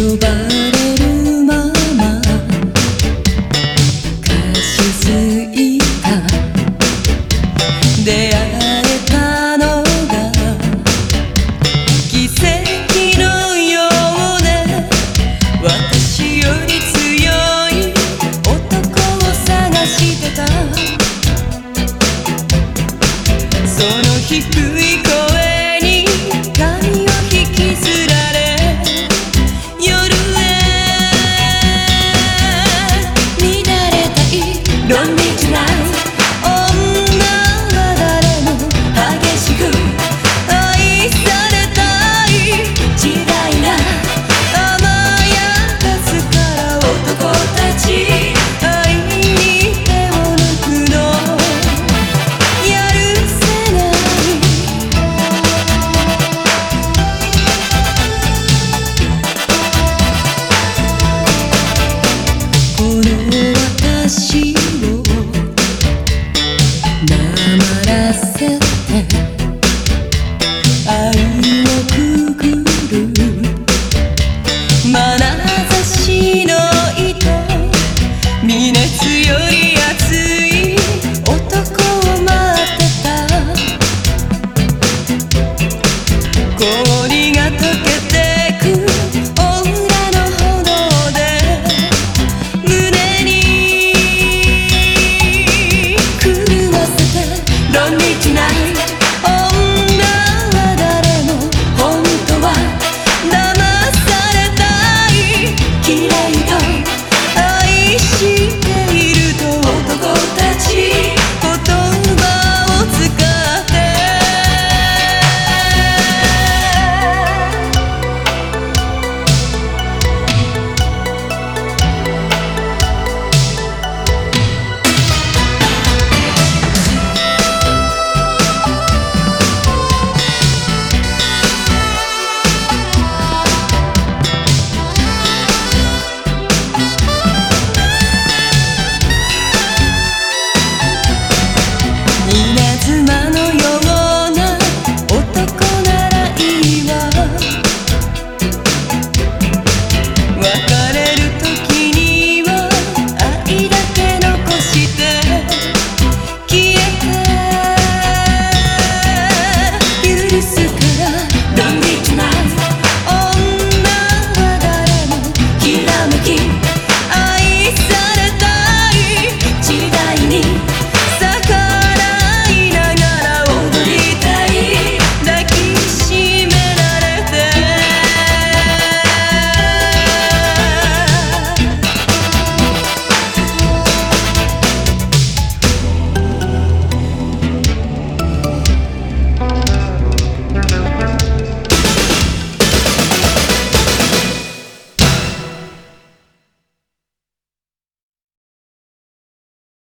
Your No. tonight.